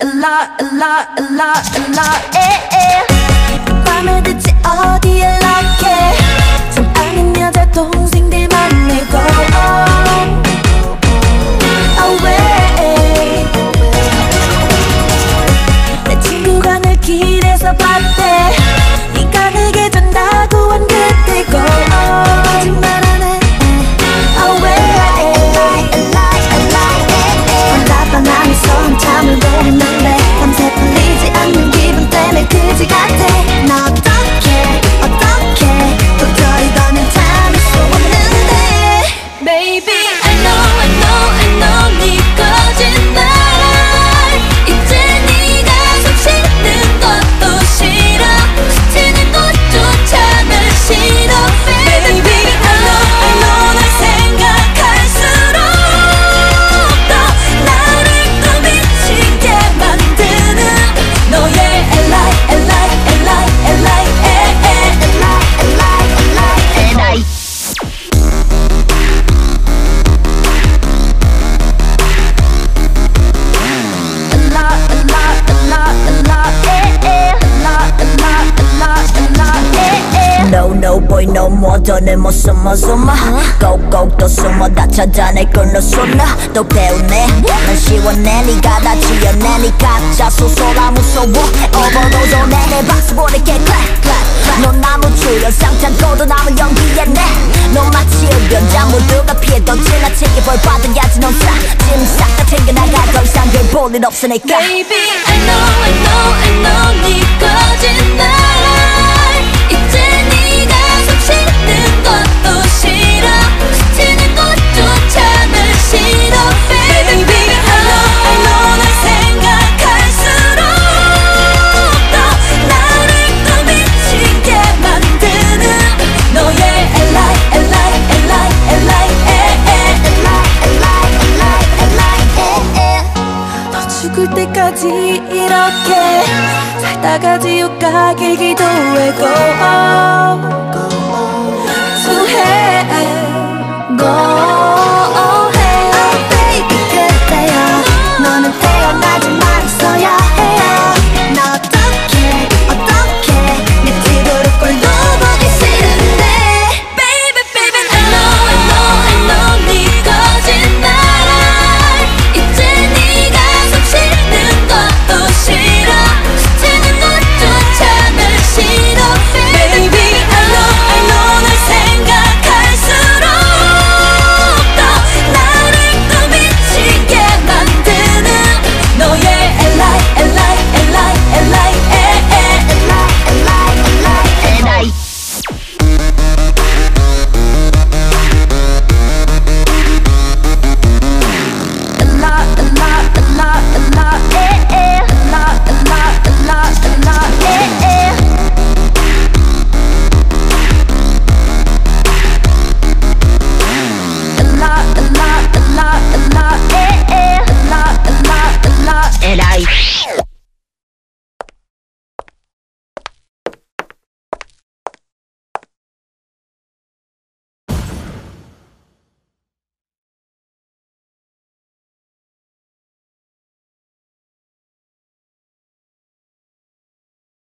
a lot, a lot, a lot, a lot, eh, eh. the party No no boy no more. 못 숨어 숨어. 꼭꼭 또 숨어. 다 찾아낼 걸로 쏟아. 또 배우네. 난 시원해. 네가 다 지어내 네 가짜 소소라 무서워. 오버도도 내내 박수 보낼게 clap clap 넌 나무 출연 상창고도 남은 연기에 내너 마치 흡연자 모두가 피해도 지나치게 벌 받아야지 넌 싹짐싹다 챙겨 나가 더 이상 별 볼일 없으니까. Baby, I know, I know, I know. 네 거짓말 끝까지 이렇게 살다가 지옥 가길 기도해 Go on, 수해, go